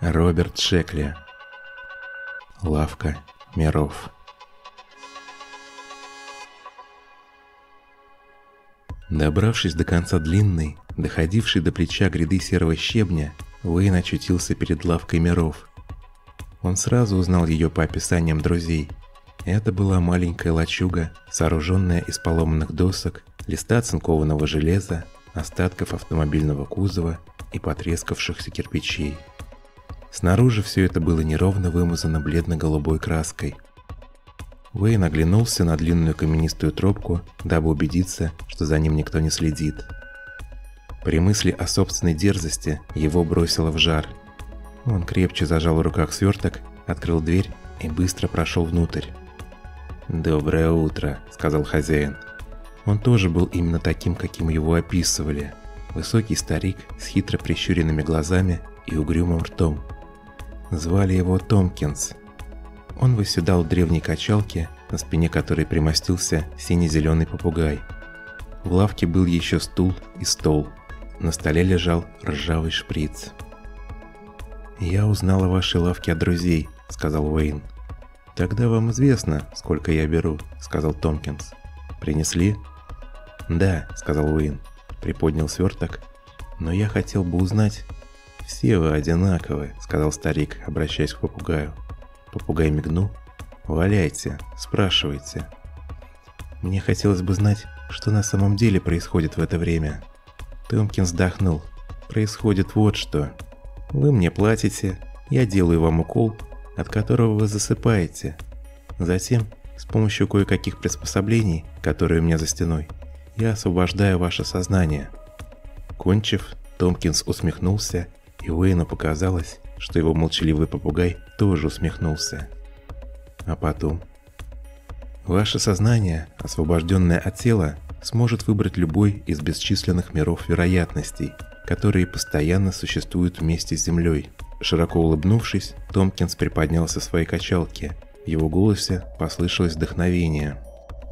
Роберт Шекли. Лавка миров. Добравшись до конца длинной, доходившей до плеча гряды серого щебня, Уэйн очутился перед лавкой миров. Он сразу узнал ее по описаниям друзей. Это была маленькая лачуга, сооруженная из поломанных досок, листа цинкованного железа, остатков автомобильного кузова и потрескавшихся кирпичей. Снаружи все это было неровно вымазано бледно-голубой краской. Уэйн оглянулся на длинную каменистую тропку, дабы убедиться, что за ним никто не следит. При мысли о собственной дерзости его бросило в жар. Он крепче зажал в руках сверток, открыл дверь и быстро прошел внутрь. «Доброе утро», — сказал хозяин. Он тоже был именно таким, каким его описывали. Высокий старик с хитро прищуренными глазами и угрюмым ртом. Звали его Томкинс. Он восседал в древней качалке, на спине которой примостился сине-зеленый попугай. В лавке был еще стул и стол. На столе лежал ржавый шприц. «Я узнал о вашей лавке от друзей», — сказал Уэйн. «Тогда вам известно, сколько я беру», — сказал Томкинс. «Принесли?» «Да», — сказал Уэйн. Приподнял сверток. «Но я хотел бы узнать, «Все вы одинаковы», — сказал старик, обращаясь к попугаю. Попугай мигнул. «Валяйте, спрашивайте». «Мне хотелось бы знать, что на самом деле происходит в это время». Томкин вздохнул. «Происходит вот что. Вы мне платите, я делаю вам укол, от которого вы засыпаете. Затем, с помощью кое-каких приспособлений, которые у меня за стеной, я освобождаю ваше сознание». Кончив, Томкинс усмехнулся и Уэйну показалось, что его молчаливый попугай тоже усмехнулся. А потом... Ваше сознание, освобожденное от тела, сможет выбрать любой из бесчисленных миров вероятностей, которые постоянно существуют вместе с Землей. Широко улыбнувшись, Томкинс приподнялся в своей качалке. В его голосе послышалось вдохновение.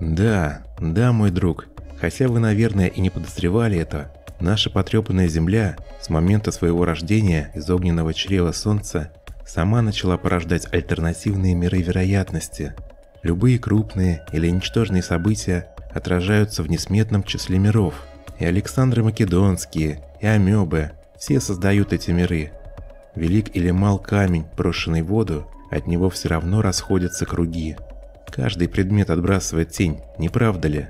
«Да, да, мой друг, хотя вы, наверное, и не подозревали это, Наша потрепанная Земля с момента своего рождения из огненного чрева Солнца сама начала порождать альтернативные миры вероятности. Любые крупные или ничтожные события отражаются в несметном числе миров. И Александры Македонские, и Амебы – все создают эти миры. Велик или мал камень, брошенный в воду, от него все равно расходятся круги. Каждый предмет отбрасывает тень, не правда ли?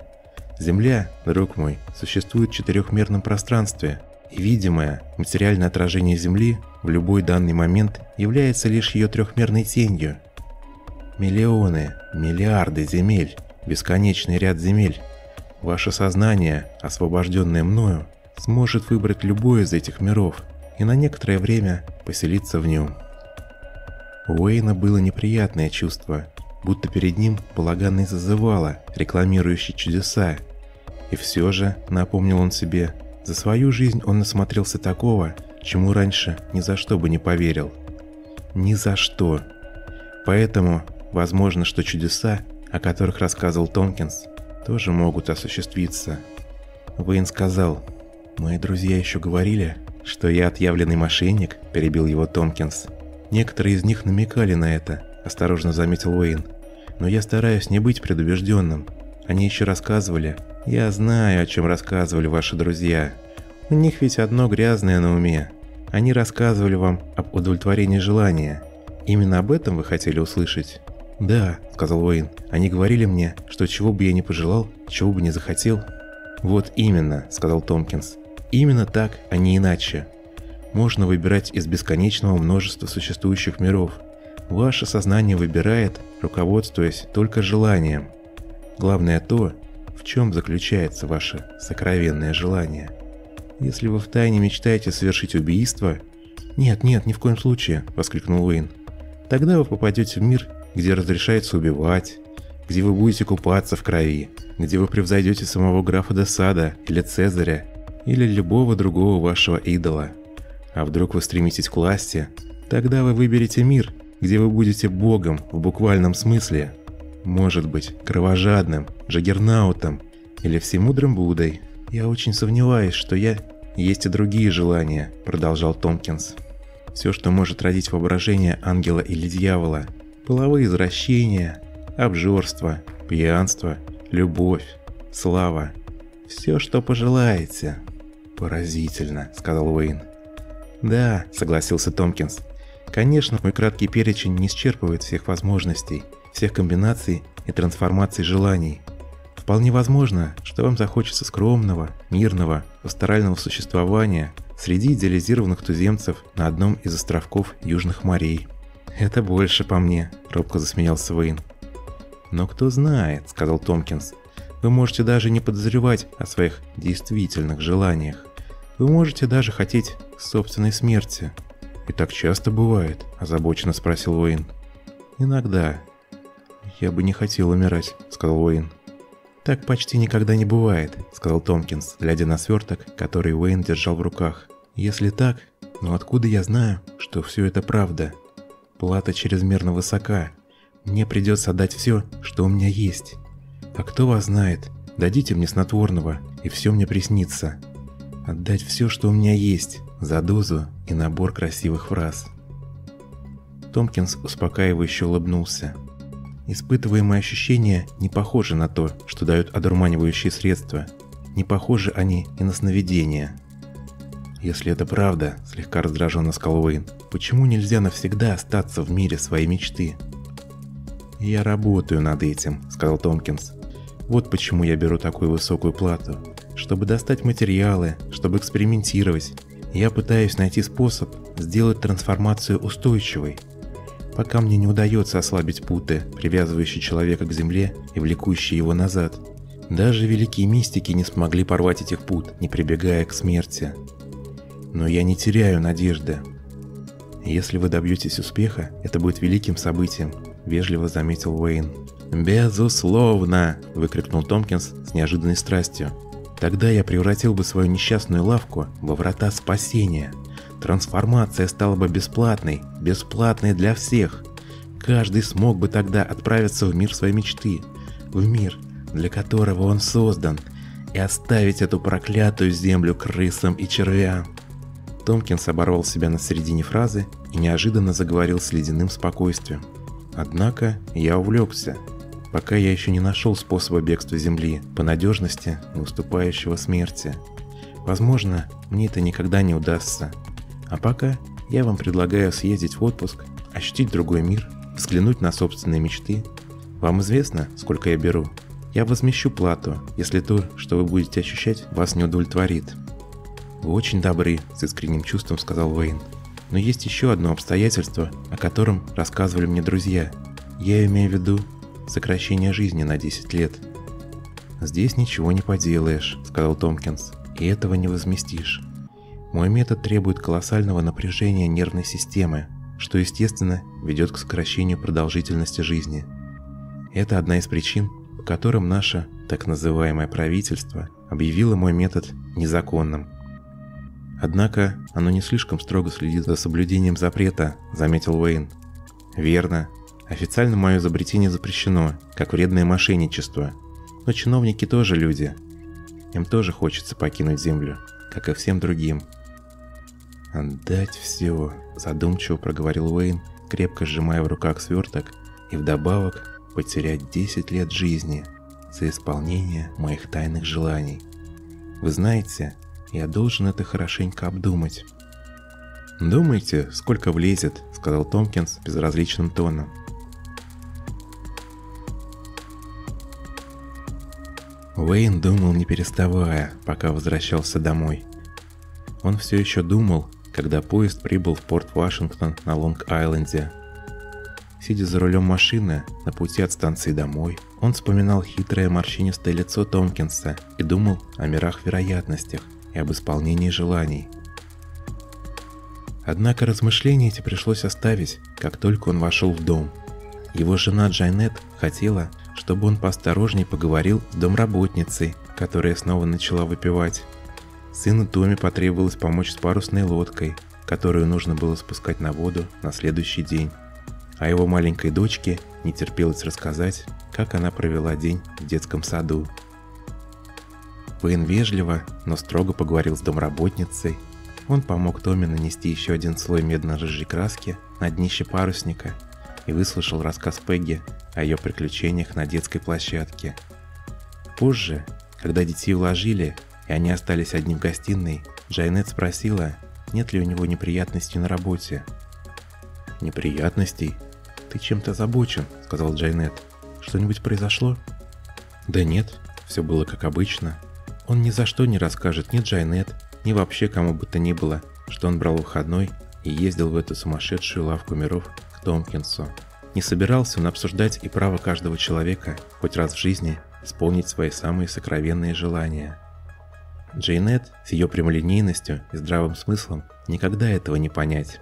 Земля, друг мой, существует в четырехмерном пространстве, и видимое, материальное отражение Земли в любой данный момент является лишь ее трехмерной тенью. Миллионы, миллиарды земель, бесконечный ряд земель. Ваше сознание, освобожденное мною, сможет выбрать любой из этих миров и на некоторое время поселиться в нем. У Уэйна было неприятное чувство, будто перед ним полаганный зазывало, рекламирующий чудеса, и все же, напомнил он себе, за свою жизнь он насмотрелся такого, чему раньше ни за что бы не поверил. Ни за что. Поэтому, возможно, что чудеса, о которых рассказывал Тонкинс, тоже могут осуществиться. Вейн сказал, «Мои друзья еще говорили, что я отъявленный мошенник», – перебил его Томкинс. «Некоторые из них намекали на это», – осторожно заметил Уэйн. «Но я стараюсь не быть предубежденным. Они еще рассказывали, я знаю, о чем рассказывали ваши друзья. У них ведь одно грязное на уме. Они рассказывали вам об удовлетворении желания. Именно об этом вы хотели услышать? Да, сказал Уэйн. Они говорили мне, что чего бы я не пожелал, чего бы не захотел. Вот именно, сказал Томпкинс. Именно так, а не иначе. Можно выбирать из бесконечного множества существующих миров. Ваше сознание выбирает, руководствуясь только желанием. Главное то, в чем заключается ваше сокровенное желание? Если вы втайне мечтаете совершить убийство... Нет, нет, ни в коем случае, воскликнул Уэйн. Тогда вы попадете в мир, где разрешается убивать, где вы будете купаться в крови, где вы превзойдете самого графа де Сада или Цезаря, или любого другого вашего идола. А вдруг вы стремитесь к власти, тогда вы выберете мир, где вы будете богом в буквальном смысле, может быть, кровожадным, Джаггернаутом или всемудрым Буддой. Я очень сомневаюсь, что я Есть и другие желания, продолжал Томпкинс. Все, что может родить воображение ангела или дьявола. Половые извращения, обжорство, пьянство, любовь, слава. Все, что пожелаете. Поразительно, сказал Уэйн. Да, согласился Томпкинс. Конечно, мой краткий перечень не исчерпывает всех возможностей, всех комбинаций и трансформаций желаний. Вполне возможно, что вам захочется скромного, мирного, пасторального существования среди идеализированных туземцев на одном из островков Южных морей. «Это больше по мне», – робко засмеялся Уэйн. «Но кто знает», – сказал Томпкинс. «Вы можете даже не подозревать о своих действительных желаниях. Вы можете даже хотеть собственной смерти». «И так часто бывает?» – озабоченно спросил Уэйн. «Иногда». «Я бы не хотел умирать», – сказал Уэйн. «Так почти никогда не бывает», — сказал Томпкинс, глядя на сверток, который Уэйн держал в руках. «Если так, но откуда я знаю, что все это правда? Плата чрезмерно высока. Мне придется отдать все, что у меня есть. А кто вас знает? Дадите мне снотворного, и все мне приснится. Отдать все, что у меня есть, за дозу и набор красивых фраз». Томпкинс успокаивающе улыбнулся. Испытываемые ощущения не похожи на то, что дают одурманивающие средства. Не похожи они и на сновидения. Если это правда, слегка раздраженно сказал Уэйн, почему нельзя навсегда остаться в мире своей мечты? Я работаю над этим, сказал Томпкинс. Вот почему я беру такую высокую плату. Чтобы достать материалы, чтобы экспериментировать, я пытаюсь найти способ сделать трансформацию устойчивой, пока мне не удается ослабить путы, привязывающие человека к земле и влекущие его назад. Даже великие мистики не смогли порвать этих пут, не прибегая к смерти. Но я не теряю надежды. Если вы добьетесь успеха, это будет великим событием, вежливо заметил Уэйн. «Безусловно!» – выкрикнул Томпкинс с неожиданной страстью. «Тогда я превратил бы свою несчастную лавку во врата спасения!» Трансформация стала бы бесплатной, бесплатной для всех. Каждый смог бы тогда отправиться в мир своей мечты, в мир, для которого он создан, и оставить эту проклятую землю крысам и червям. Томкинс оборвал себя на середине фразы и неожиданно заговорил с ледяным спокойствием. Однако я увлекся, пока я еще не нашел способа бегства Земли по надежности, не уступающего смерти. Возможно, мне это никогда не удастся, а пока я вам предлагаю съездить в отпуск, ощутить другой мир, взглянуть на собственные мечты. Вам известно, сколько я беру? Я возмещу плату, если то, что вы будете ощущать, вас не удовлетворит. Вы очень добры, с искренним чувством сказал Уэйн. Но есть еще одно обстоятельство, о котором рассказывали мне друзья. Я имею в виду сокращение жизни на 10 лет. «Здесь ничего не поделаешь», — сказал Томпкинс, — «и этого не возместишь. Мой метод требует колоссального напряжения нервной системы, что, естественно, ведет к сокращению продолжительности жизни. Это одна из причин, по которым наше так называемое правительство объявило мой метод незаконным. Однако оно не слишком строго следит за соблюдением запрета, заметил Уэйн. Верно. Официально мое изобретение запрещено, как вредное мошенничество. Но чиновники тоже люди. Им тоже хочется покинуть Землю, как и всем другим. «Отдать все», – задумчиво проговорил Уэйн, крепко сжимая в руках сверток, и вдобавок потерять 10 лет жизни за исполнение моих тайных желаний. Вы знаете, я должен это хорошенько обдумать. «Думайте, сколько влезет», – сказал Томпкинс безразличным тоном. Уэйн думал не переставая, пока возвращался домой. Он все еще думал, когда поезд прибыл в порт Вашингтон на Лонг-Айленде. Сидя за рулем машины на пути от станции домой, он вспоминал хитрое морщинистое лицо Томпкинса и думал о мирах-вероятностях и об исполнении желаний. Однако размышления эти пришлось оставить, как только он вошел в дом. Его жена Джайнет хотела, чтобы он поосторожней поговорил с домработницей, которая снова начала выпивать. Сыну Томе потребовалось помочь с парусной лодкой, которую нужно было спускать на воду на следующий день. А его маленькой дочке не терпелось рассказать, как она провела день в детском саду. Уэйн вежливо, но строго поговорил с домработницей. Он помог Томе нанести еще один слой медно-рыжей краски на днище парусника и выслушал рассказ Пегги о ее приключениях на детской площадке. Позже, когда детей уложили, и они остались одни в гостиной, Джайнет спросила, нет ли у него неприятностей на работе. «Неприятностей? Ты чем-то озабочен», — сказал Джайнет. «Что-нибудь произошло?» «Да нет, все было как обычно. Он ни за что не расскажет ни Джайнет, ни вообще кому бы то ни было, что он брал выходной и ездил в эту сумасшедшую лавку миров к Томпкинсу. Не собирался он обсуждать и право каждого человека хоть раз в жизни исполнить свои самые сокровенные желания. Джейнет с ее прямолинейностью и здравым смыслом никогда этого не понять.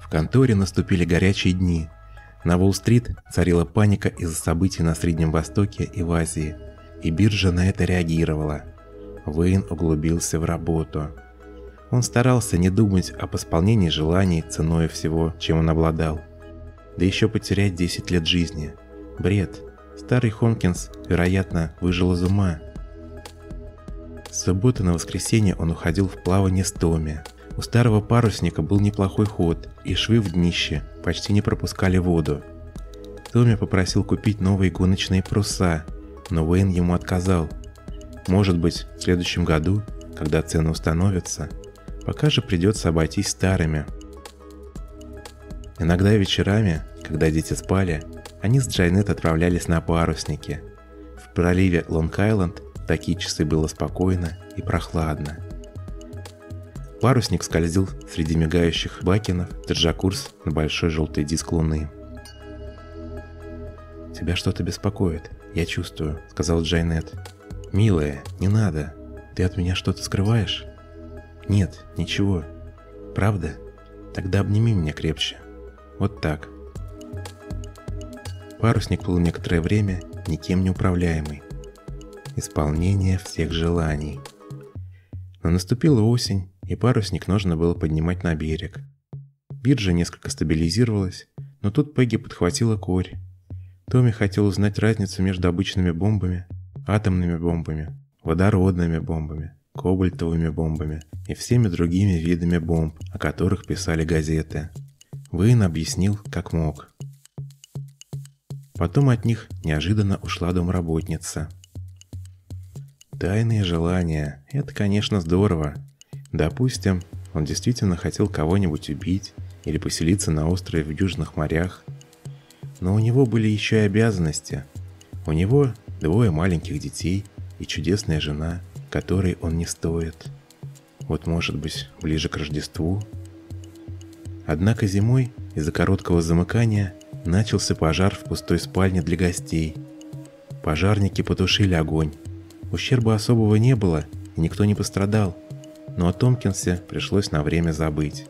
В конторе наступили горячие дни. На Уолл-стрит царила паника из-за событий на Среднем Востоке и в Азии, и биржа на это реагировала. Вейн углубился в работу. Он старался не думать об исполнении желаний ценой всего, чем он обладал. Да еще потерять 10 лет жизни. Бред. Старый Хомкинс, вероятно, выжил из ума. С субботы на воскресенье он уходил в плавание с Томми. У старого парусника был неплохой ход, и швы в днище почти не пропускали воду. Томми попросил купить новые гоночные паруса, но Уэйн ему отказал. Может быть, в следующем году, когда цены установятся, пока же придется обойтись старыми. Иногда вечерами, когда дети спали, они с Джайнет отправлялись на парусники. В проливе Лонг-Айленд такие часы было спокойно и прохладно. Парусник скользил среди мигающих бакенов, держа курс на большой желтый диск луны. «Тебя что-то беспокоит, я чувствую», — сказал Джайнет. «Милая, не надо. Ты от меня что-то скрываешь?» «Нет, ничего. Правда? Тогда обними меня крепче. Вот так». Парусник был некоторое время никем не управляемый исполнение всех желаний. Но наступила осень, и парусник нужно было поднимать на берег. Биржа несколько стабилизировалась, но тут Пегги подхватила корь. Томми хотел узнать разницу между обычными бомбами, атомными бомбами, водородными бомбами, кобальтовыми бомбами и всеми другими видами бомб, о которых писали газеты. Вейн объяснил, как мог. Потом от них неожиданно ушла домработница – Тайные желания – это, конечно, здорово. Допустим, он действительно хотел кого-нибудь убить или поселиться на острове в Южных морях. Но у него были еще и обязанности. У него двое маленьких детей и чудесная жена, которой он не стоит. Вот может быть, ближе к Рождеству? Однако зимой, из-за короткого замыкания, начался пожар в пустой спальне для гостей. Пожарники потушили огонь, Ущерба особого не было, и никто не пострадал, но о Томпкинсе пришлось на время забыть.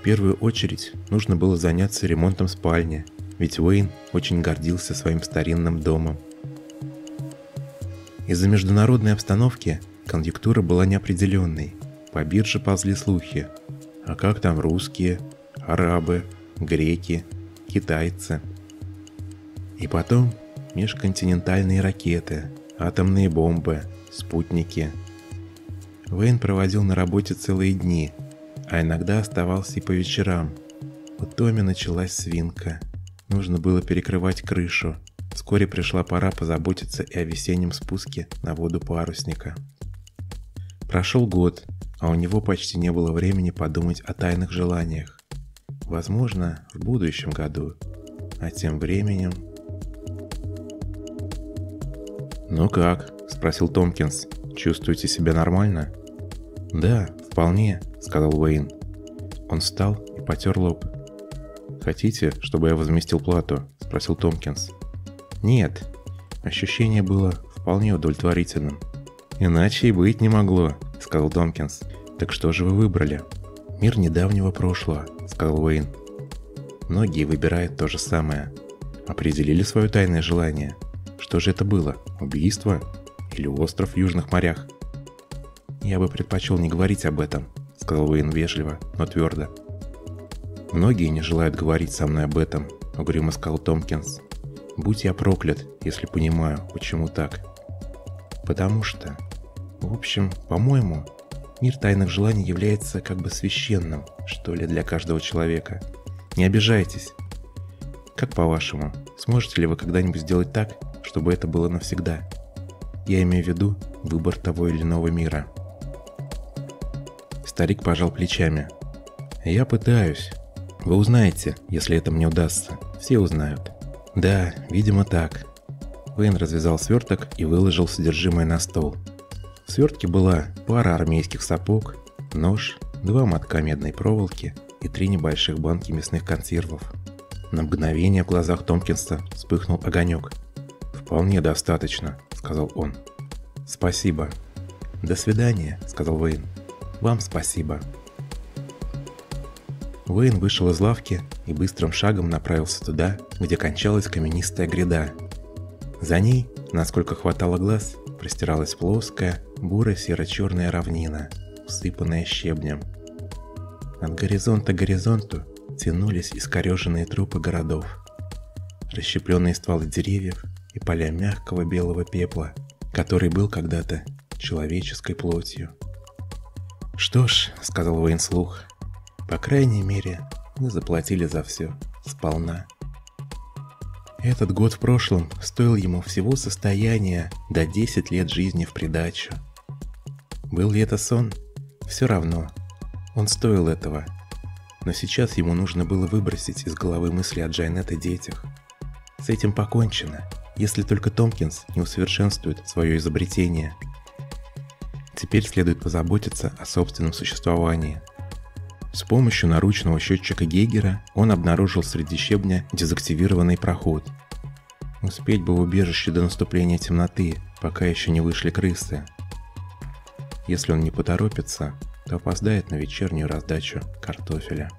В первую очередь нужно было заняться ремонтом спальни, ведь Уэйн очень гордился своим старинным домом. Из-за международной обстановки конъюнктура была неопределенной. По бирже ползли слухи. А как там русские, арабы, греки, китайцы? И потом межконтинентальные ракеты – атомные бомбы, спутники. Вейн проводил на работе целые дни, а иногда оставался и по вечерам. У Томи началась свинка. Нужно было перекрывать крышу. Вскоре пришла пора позаботиться и о весеннем спуске на воду парусника. Прошел год, а у него почти не было времени подумать о тайных желаниях. Возможно, в будущем году. А тем временем... «Ну как?» – спросил Томпкинс. «Чувствуете себя нормально?» «Да, вполне», – сказал Уэйн. Он встал и потер лоб. «Хотите, чтобы я возместил плату?» – спросил Томпкинс. «Нет». Ощущение было вполне удовлетворительным. «Иначе и быть не могло», – сказал Томпкинс. «Так что же вы выбрали?» «Мир недавнего прошлого», – сказал Уэйн. «Многие выбирают то же самое. Определили свое тайное желание – что же это было? Убийство? Или остров в Южных морях? Я бы предпочел не говорить об этом, сказал Уэйн вежливо, но твердо. Многие не желают говорить со мной об этом, угрюмо сказал Томпкинс. Будь я проклят, если понимаю, почему так. Потому что... В общем, по-моему, мир тайных желаний является как бы священным, что ли, для каждого человека. Не обижайтесь. Как по-вашему, сможете ли вы когда-нибудь сделать так, чтобы это было навсегда? Я имею в виду выбор того или иного мира. Старик пожал плечами. Я пытаюсь. Вы узнаете, если это мне удастся. Все узнают. Да, видимо так. Вейн развязал сверток и выложил содержимое на стол. В свертке была пара армейских сапог, нож, два мотка медной проволоки и три небольших банки мясных консервов. На мгновение в глазах Томпкинса вспыхнул огонек. «Вполне достаточно», — сказал он. «Спасибо». «До свидания», — сказал Вейн. «Вам спасибо». Уэйн вышел из лавки и быстрым шагом направился туда, где кончалась каменистая гряда. За ней, насколько хватало глаз, простиралась плоская, буро-серо-черная равнина, усыпанная щебнем. От горизонта к горизонту тянулись искореженные трупы городов, расщепленные стволы деревьев и поля мягкого белого пепла, который был когда-то человеческой плотью. «Что ж», — сказал Уэйн слух, — «по крайней мере, мы заплатили за все, сполна». Этот год в прошлом стоил ему всего состояния до 10 лет жизни в придачу. Был ли это сон? Все равно. Он стоил этого. Но сейчас ему нужно было выбросить из головы мысли о Джайнет и детях. С этим покончено, если только Томпкинс не усовершенствует свое изобретение. Теперь следует позаботиться о собственном существовании. С помощью наручного счетчика Гейгера он обнаружил среди щебня дезактивированный проход. Успеть бы в убежище до наступления темноты, пока еще не вышли крысы. Если он не поторопится, то опоздает на вечернюю раздачу картофеля.